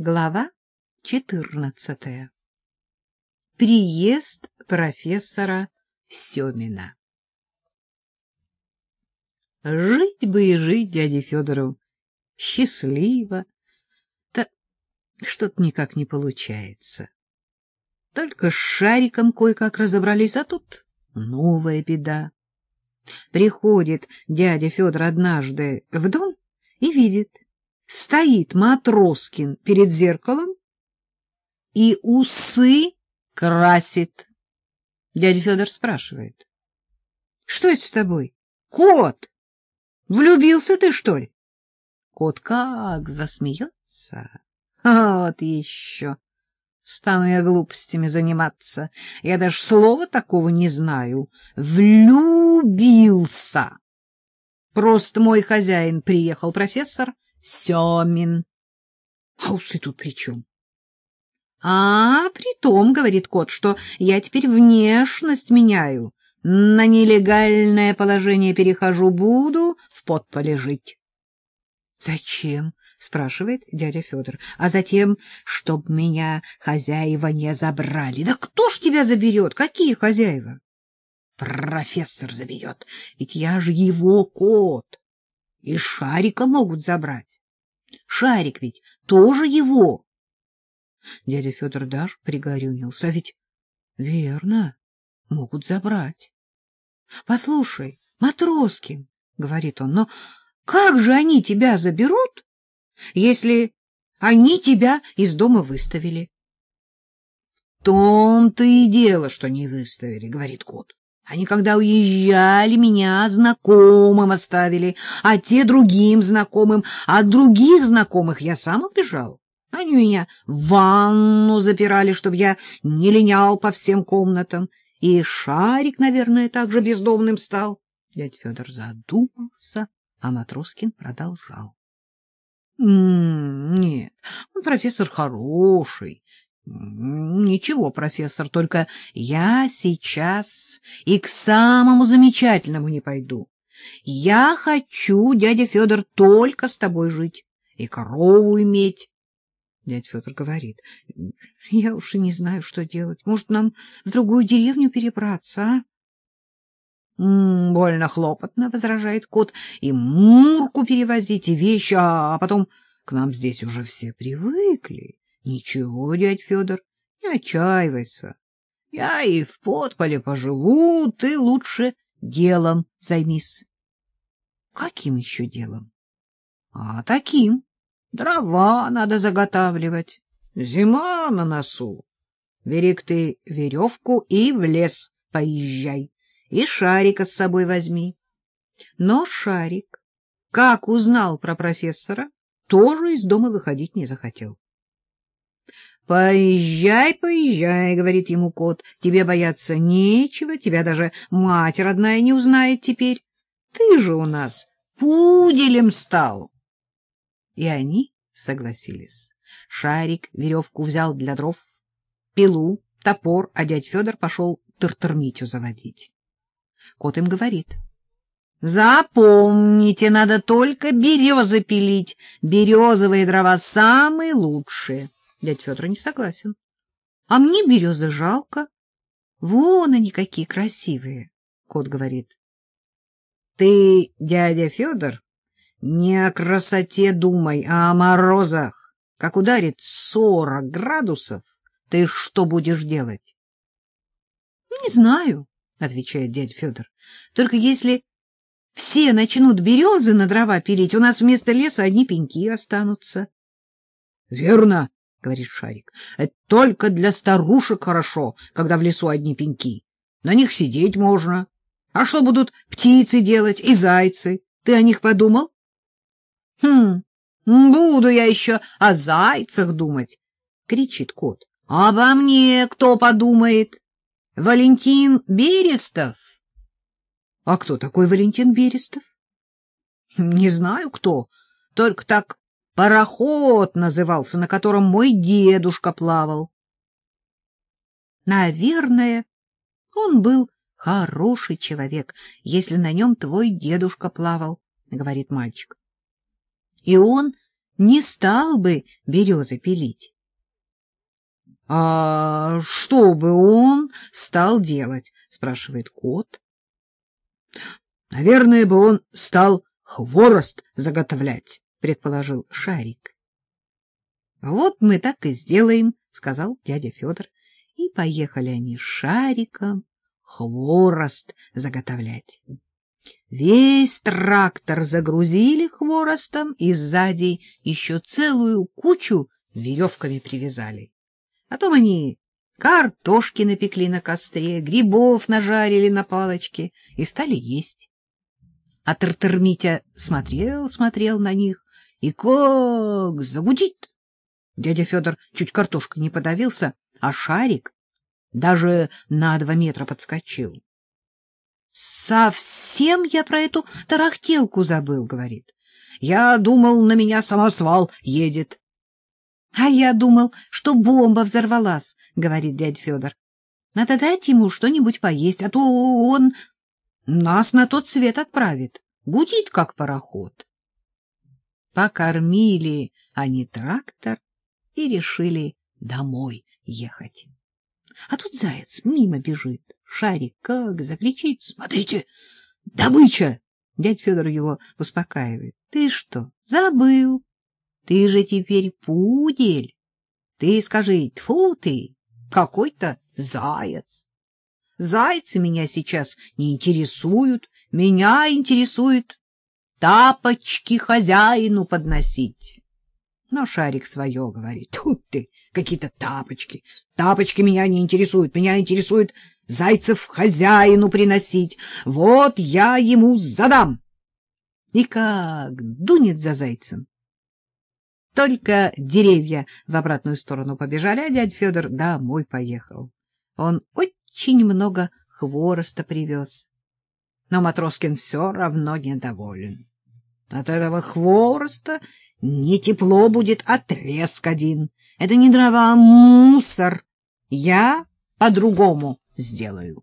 Глава четырнадцатая. Приезд профессора Семина. Жить бы и жить дяде Федору счастливо, да что-то никак не получается. Только с шариком кое-как разобрались, а тут новая беда. Приходит дядя Федор однажды в дом и видит — стоит Матроскин перед зеркалом и усы красит. Дядя Федор спрашивает. — Что это с тобой? — Кот! Влюбился ты, что ли? Кот как засмеется. Вот еще. Стану я глупостями заниматься. Я даже слова такого не знаю. Влюбился. Просто мой хозяин приехал, профессор, — Семин. А усы тут при чем? — А, при том, — говорит кот, — что я теперь внешность меняю, на нелегальное положение перехожу, буду в подполе жить. — Зачем? — спрашивает дядя Федор. — А затем, чтоб меня хозяева не забрали. — Да кто ж тебя заберет? Какие хозяева? — Профессор заберет, ведь я же его кот. И шарика могут забрать. Шарик ведь тоже его. Дядя Федор даже пригорюнился. А ведь верно, могут забрать. — Послушай, Матроскин, — говорит он, — но как же они тебя заберут, если они тебя из дома выставили? — В том-то и дело, что не выставили, — говорит кот. Они, когда уезжали, меня знакомым оставили, а те другим знакомым, а других знакомых я сам убежал. Они меня в ванну запирали, чтобы я не линял по всем комнатам. И Шарик, наверное, также бездомным стал. Дядя Федор задумался, а Матроскин продолжал. — Нет, он профессор хороший, Ничего, профессор, только я сейчас и к самому замечательному не пойду. Я хочу, дядя Федор, только с тобой жить и корову иметь. Дядя Федор говорит, я уж и не знаю, что делать. Может, нам в другую деревню перебраться, а? — Больно хлопотно, — возражает кот, — и мурку перевозить, и вещи, а потом к нам здесь уже все привыкли. Ничего, дядь Федор, не отчаивайся. Я и в подполе поживу, ты лучше делом займись. Каким еще делом? А таким. Дрова надо заготавливать. Зима на носу. Берег ты веревку и в лес поезжай. И шарика с собой возьми. Но шарик, как узнал про профессора, тоже из дома выходить не захотел. «Поезжай, поезжай», — говорит ему кот, — «тебе бояться нечего, тебя даже мать родная не узнает теперь. Ты же у нас пуделем стал». И они согласились. Шарик веревку взял для дров, пилу, топор, а дядь Федор пошел тыртырмитю заводить. Кот им говорит. «Запомните, надо только березы пилить. Березовые дрова самые лучшие». Дядь Федор не согласен. — А мне березы жалко. Вон они какие красивые, — кот говорит. — Ты, дядя Федор, не о красоте думай, а о морозах. Как ударит сорок градусов, ты что будешь делать? — Не знаю, — отвечает дядя Федор. — Только если все начнут березы на дрова пилить, у нас вместо леса одни пеньки останутся. — Верно, — говорит Шарик. — Это только для старушек хорошо, когда в лесу одни пеньки. На них сидеть можно. А что будут птицы делать и зайцы? Ты о них подумал? — Хм, буду я еще о зайцах думать, — кричит кот. — Обо мне кто подумает? Валентин Берестов? — А кто такой Валентин Берестов? — Не знаю кто, только так Пароход назывался, на котором мой дедушка плавал. Наверное, он был хороший человек, если на нем твой дедушка плавал, — говорит мальчик. И он не стал бы березы пилить. — А что бы он стал делать? — спрашивает кот. — Наверное, бы он стал хворост заготовлять, — предположил Шарик. — Вот мы так и сделаем, — сказал дядя Федор. И поехали они с Шариком хворост заготовлять. Весь трактор загрузили хворостом и сзади еще целую кучу веревками привязали. Потом они картошки напекли на костре, грибов нажарили на палочке и стали есть. А Тартармитя смотрел, смотрел на них и как загудит. Дядя Федор чуть картошкой не подавился, а шарик даже на два метра подскочил. — Совсем я про эту тарахтелку забыл, — говорит. — Я думал, на меня самосвал едет. — А я думал, что бомба взорвалась, — говорит дядя Федор. — Надо дать ему что-нибудь поесть, а то он нас на тот свет отправит. Гудит, как пароход. Покормили они трактор и решили домой ехать. А тут заяц мимо бежит. Шарик как закричит. Смотрите, добыча! Дядь Федор его успокаивает. Ты что, забыл? Ты же теперь пудель. Ты скажи, тьфу ты, какой-то заяц. Зайцы меня сейчас не интересуют, меня интересует тапочки хозяину подносить. Но Шарик свое говорит. Тут ты, какие-то тапочки. Тапочки меня не интересуют. Меня интересует зайцев хозяину приносить. Вот я ему задам. И как дунет за зайцем. Только деревья в обратную сторону побежали, а дядь Федор домой поехал. Он очень много хвороста привез. Но Матроскин все равно недоволен. От этого хвороста не тепло будет, а треск один. Это не дрова, а мусор. Я по-другому сделаю.